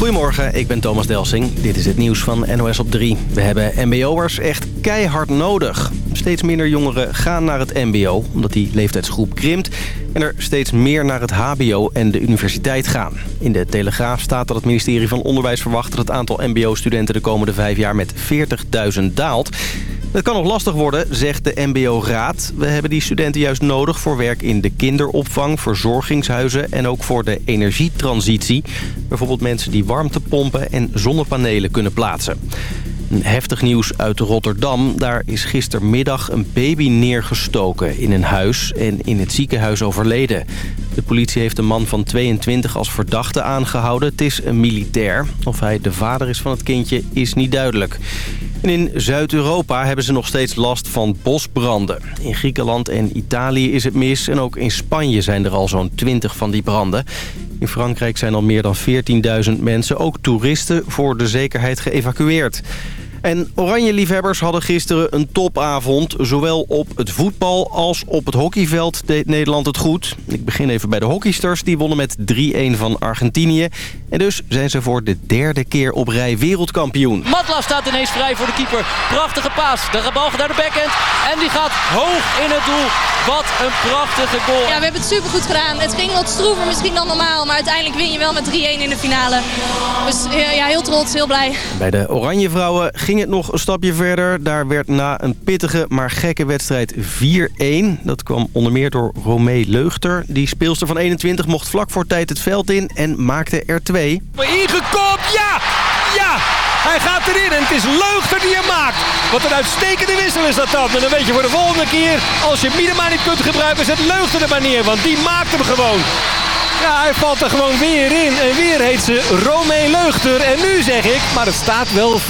Goedemorgen, ik ben Thomas Delsing. Dit is het nieuws van NOS op 3. We hebben mbo'ers echt keihard nodig. Steeds minder jongeren gaan naar het mbo, omdat die leeftijdsgroep krimpt... en er steeds meer naar het hbo en de universiteit gaan. In de Telegraaf staat dat het ministerie van Onderwijs verwacht... dat het aantal mbo-studenten de komende vijf jaar met 40.000 daalt... Het kan nog lastig worden, zegt de MBO-raad. We hebben die studenten juist nodig voor werk in de kinderopvang, verzorgingshuizen en ook voor de energietransitie. Bijvoorbeeld mensen die warmtepompen en zonnepanelen kunnen plaatsen. Heftig nieuws uit Rotterdam. Daar is gistermiddag een baby neergestoken in een huis en in het ziekenhuis overleden. De politie heeft een man van 22 als verdachte aangehouden. Het is een militair. Of hij de vader is van het kindje is niet duidelijk. In Zuid-Europa hebben ze nog steeds last van bosbranden. In Griekenland en Italië is het mis en ook in Spanje zijn er al zo'n 20 van die branden. In Frankrijk zijn al meer dan 14.000 mensen, ook toeristen, voor de zekerheid geëvacueerd. En Oranje-liefhebbers hadden gisteren een topavond. Zowel op het voetbal als op het hockeyveld deed Nederland het goed. Ik begin even bij de hockeysters. Die wonnen met 3-1 van Argentinië. En dus zijn ze voor de derde keer op rij wereldkampioen. Matla staat ineens vrij voor de keeper. Prachtige paas. De bal gaat naar de backhand. En die gaat hoog in het doel. Wat een prachtige goal. Ja, we hebben het supergoed gedaan. Het ging wat stroever misschien dan normaal. Maar uiteindelijk win je wel met 3-1 in de finale. Dus ja, heel trots, heel blij. Bij de Oranje vrouwen ging het nog een stapje verder. Daar werd na een pittige maar gekke wedstrijd 4-1. Dat kwam onder meer door Romee Leugter. Die speelster van 21 mocht vlak voor tijd het veld in en maakte er twee. Ingekopt, ja! Ja! Hij gaat erin en het is Leugter die hem maakt. Wat een uitstekende wissel is dat dan. En dan weet je voor de volgende keer, als je Miedema niet kunt gebruiken, zet Leugter er maar neer. Want die maakt hem gewoon. Ja, hij valt er gewoon weer in. En weer heet ze Romee Leugter. En nu zeg ik, maar het staat wel 4-1.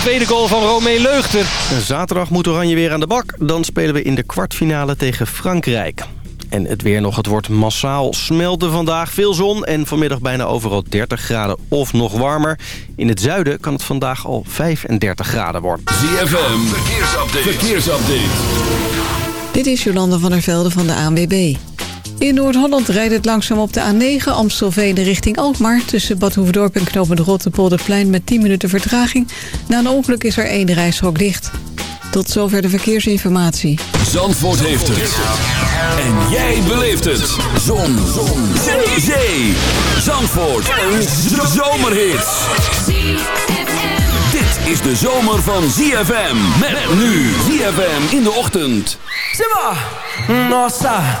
Tweede goal van Romee Leugter. Zaterdag moet Oranje weer aan de bak. Dan spelen we in de kwartfinale tegen Frankrijk. En het weer nog, het wordt massaal smelten vandaag. Veel zon en vanmiddag bijna overal 30 graden of nog warmer. In het zuiden kan het vandaag al 35 graden worden. ZFM, verkeersupdate. verkeersupdate. Dit is Jolanda van der Velde van de ANWB. In Noord-Holland rijdt het langzaam op de A9 Amstelveen richting Alkmaar... tussen Bad Hoefdorp en Knopen de Rotterpolderplein met 10 minuten vertraging. Na een ongeluk is er één rijstrook dicht. Tot zover de verkeersinformatie. Zandvoort heeft het. En jij beleeft het. Zon. Zon. Zee. Zee. Zandvoort. Een zomerhit. Dit is de zomer van ZFM. Met nu ZFM in de ochtend. Simba! Nossa,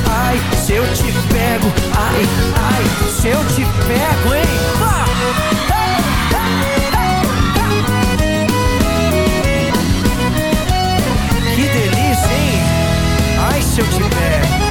ai, se eu te pego, ai, ai, se eu te pego, hein? Ah! Que delícia, hein? Ai, se eu te pego.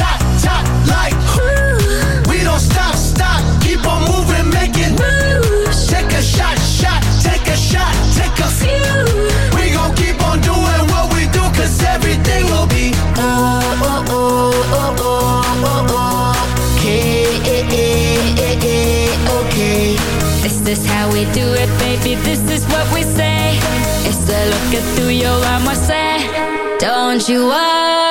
this is what we say. It's lo look at through your arm, I say, don't you worry.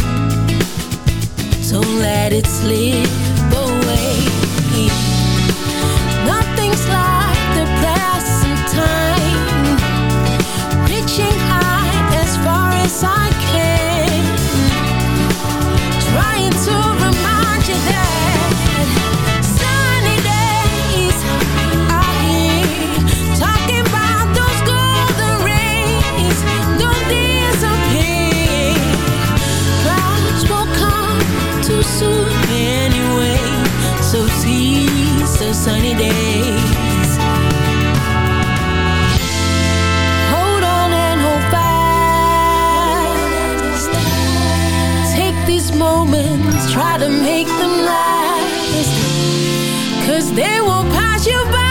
so let it slip away. Nothing's like the present time, reaching high as far as I can. these moments, try to make them last. Cause they will pass you by.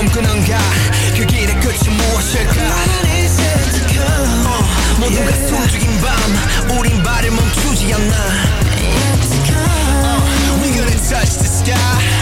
꿈꾸는가? 그 길의 끝이 무엇일까? 어, 모두가 숨죽인 밤 우린 발을 멈추지 않나. We gonna 어, touch the sky.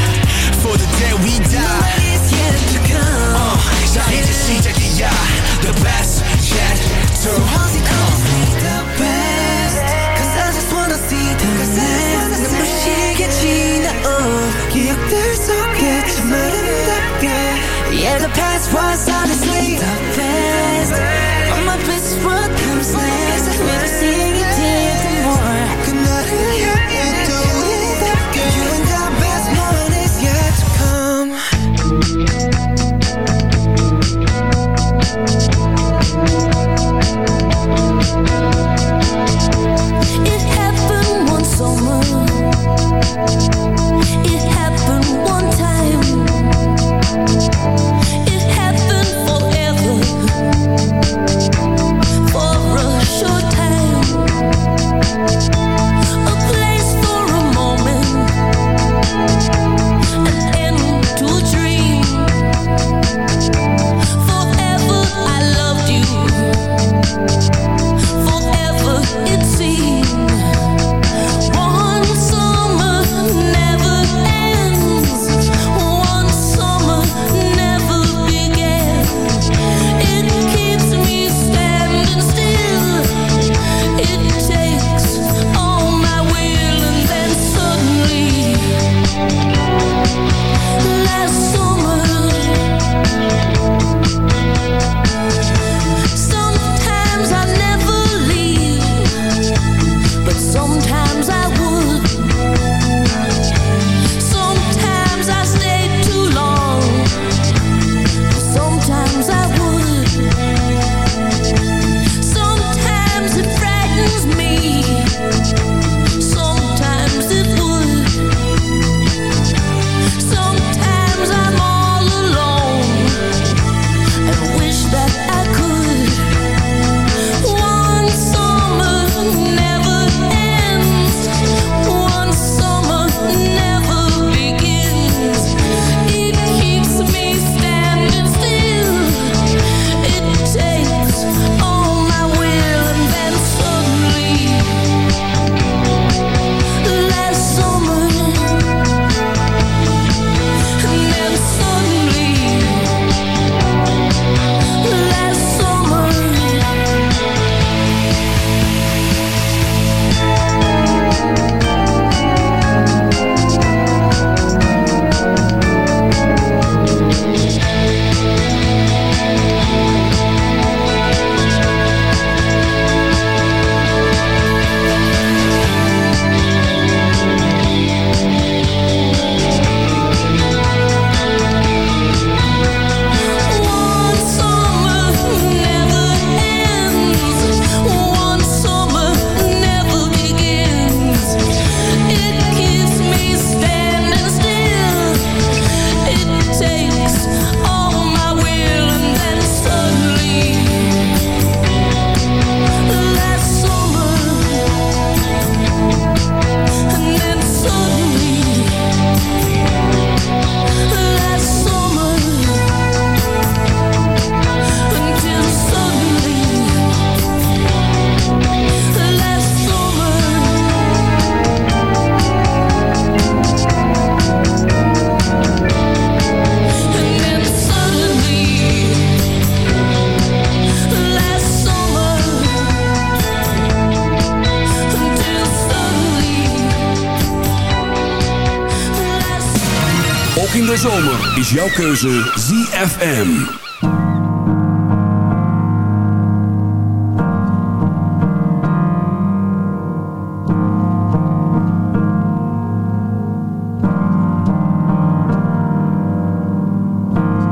is jouw keuze ZFM.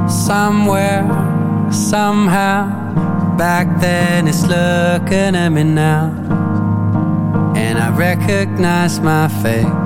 Somewhere, somehow, back then it's looking at me now. And I recognize my face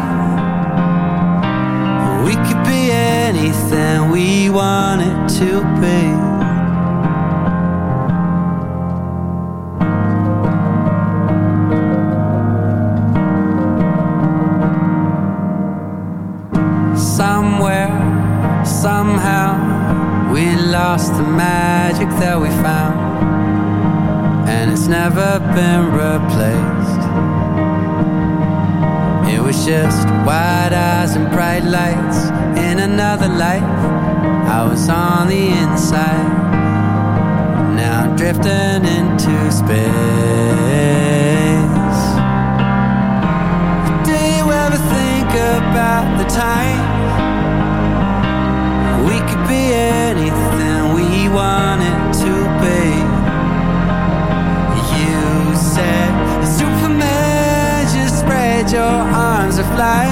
Anything we wanted to be. Somewhere, somehow, we lost the magic that we found, and it's never been replaced. Was just wide eyes and bright lights in another life. I was on the inside, now I'm drifting into space. Do you ever think about the time we could be anything we wanted to be? You said, Superman, spread your arms and fly.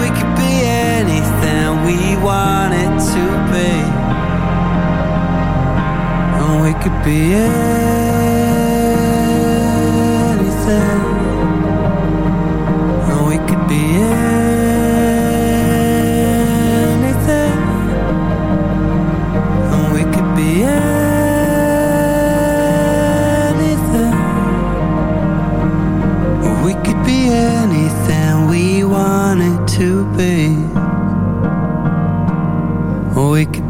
We could be anything we wanted to be. And we could be anything.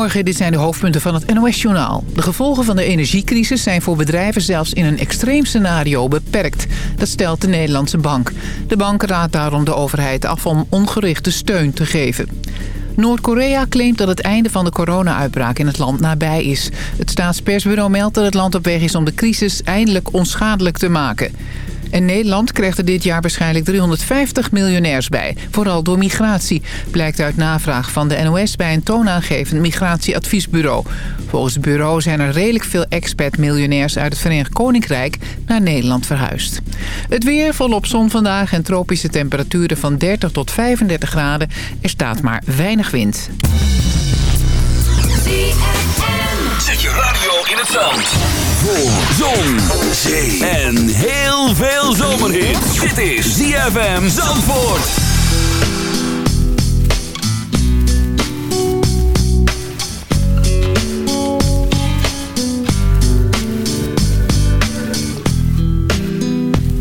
Goedemorgen, dit zijn de hoofdpunten van het NOS-journaal. De gevolgen van de energiecrisis zijn voor bedrijven zelfs in een extreem scenario beperkt. Dat stelt de Nederlandse bank. De bank raadt daarom de overheid af om ongerichte steun te geven. Noord-Korea claimt dat het einde van de corona-uitbraak in het land nabij is. Het staatspersbureau meldt dat het land op weg is om de crisis eindelijk onschadelijk te maken. En Nederland krijgt er dit jaar waarschijnlijk 350 miljonairs bij. Vooral door migratie, blijkt uit navraag van de NOS bij een toonaangevend migratieadviesbureau. Volgens het bureau zijn er redelijk veel expat-miljonairs uit het Verenigd Koninkrijk naar Nederland verhuisd. Het weer volop zon vandaag en tropische temperaturen van 30 tot 35 graden. Er staat maar weinig wind. Zet je in het zand. Voor zon, zee en heel veel zomerhit. Dit is ZFM Zandvoort.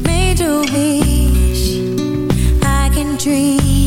Made a wish, I can dream,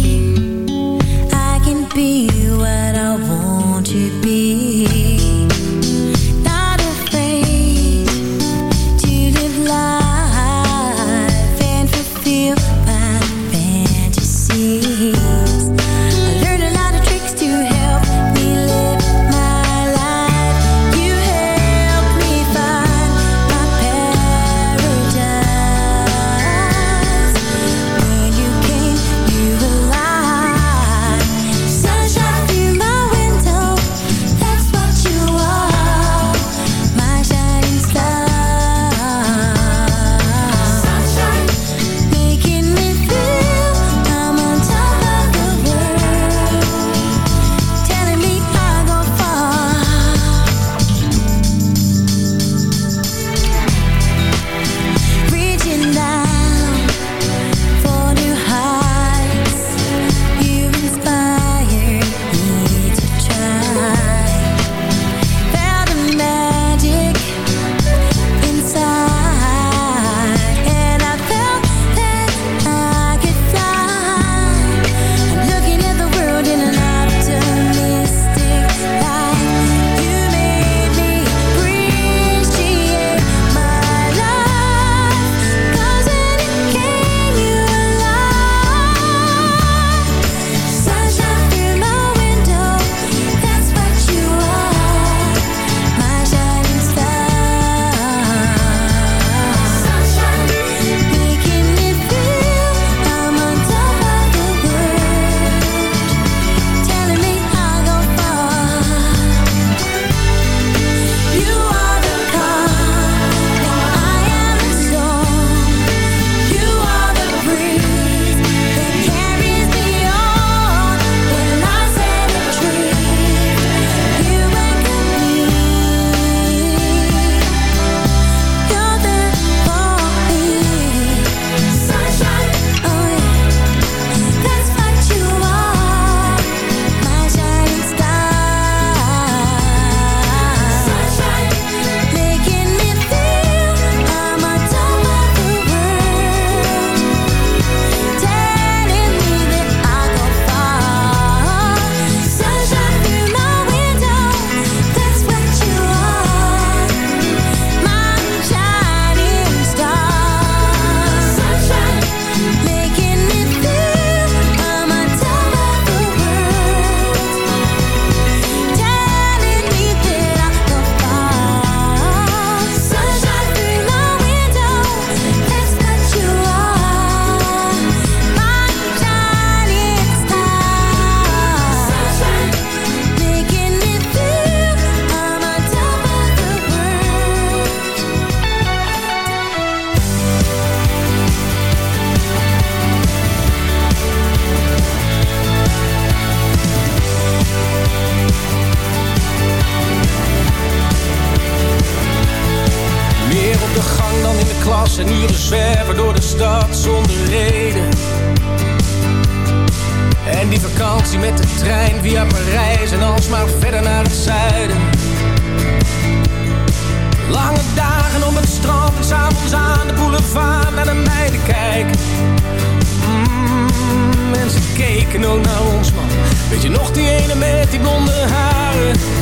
Weet je nog die ene met die blonde haren?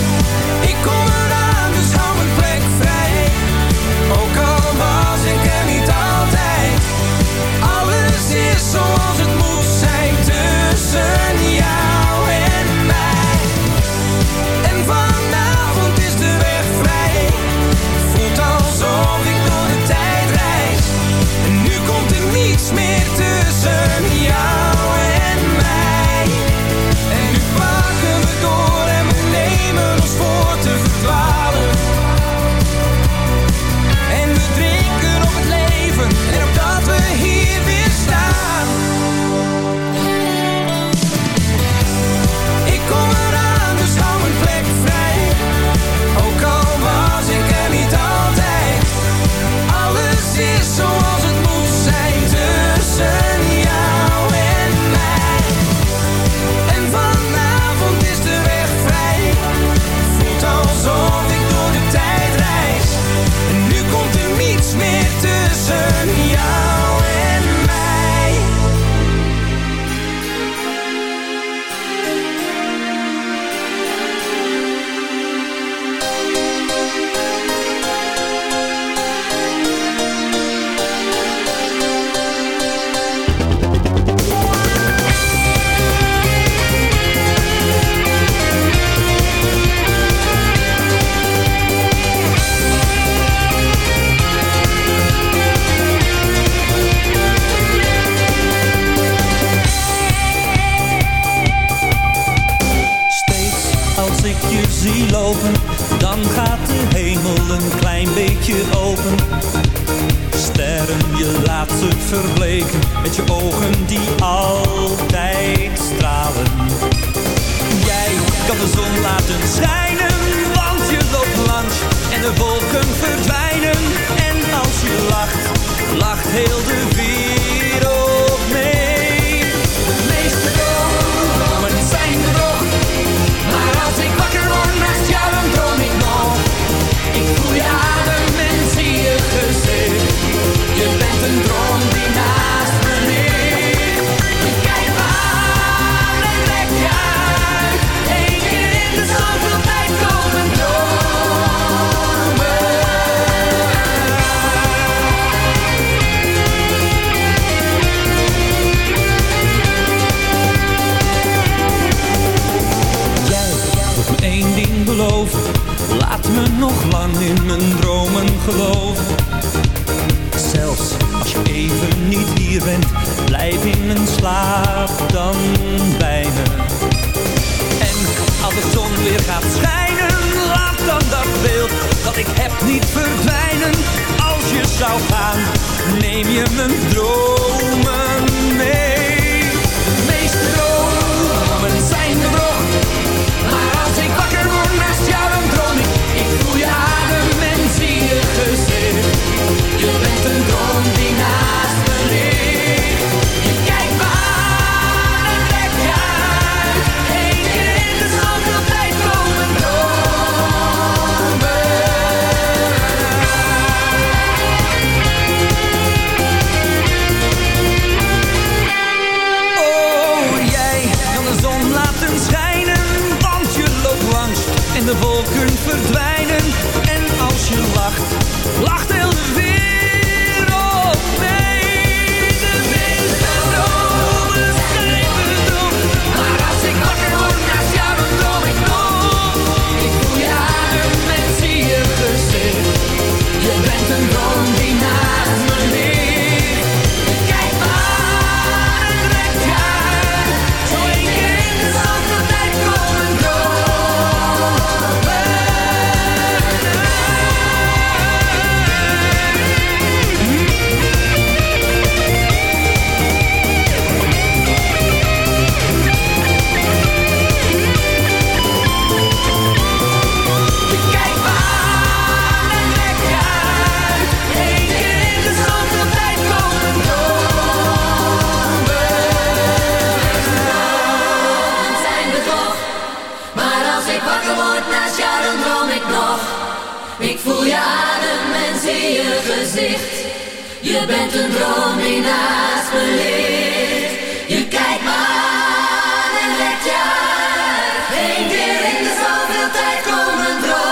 Je bent een droom die naast me ligt. Je kijkt me aan en let je uit. Eén keer in de zoveel tijd komen dromen.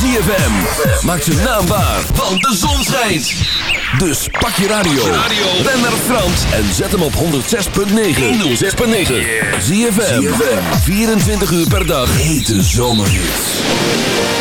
ZFM, maak ze naambaar, want de zon schijnt. Dus pak je radio, ben naar Frans en zet hem op 106.9. 106.9. ZFM, 24 uur per dag, hete zomerhits.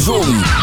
van zon,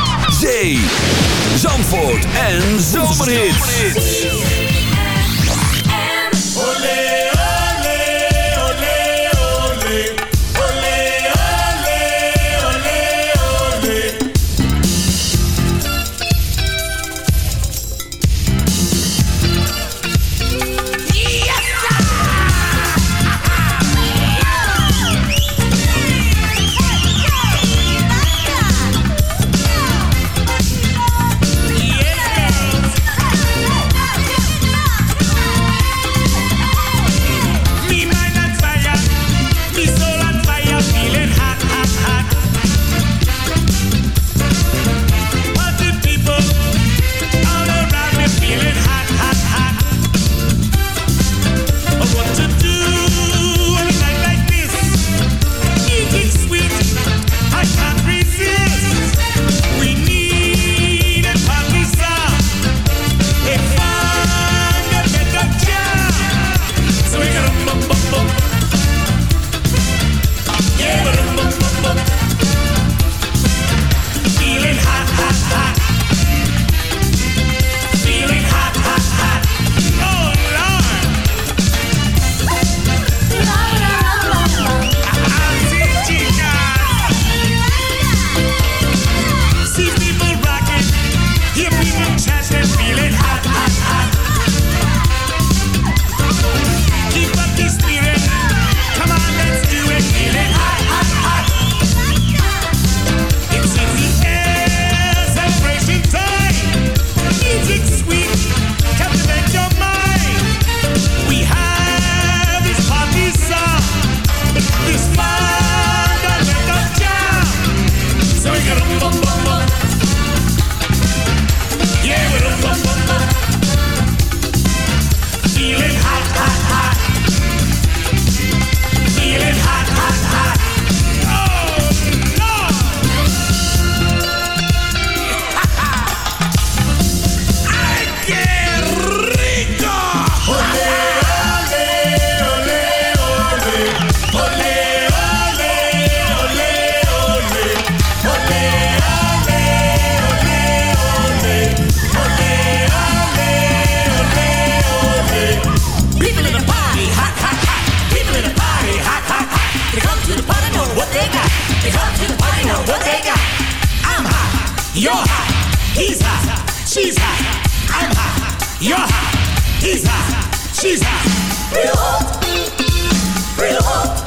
You're hot. He's hot. She's hot. I'm hot. You're hot. He's hot. She's hot. Real hot. Real hot.